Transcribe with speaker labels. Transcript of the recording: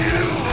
Speaker 1: you.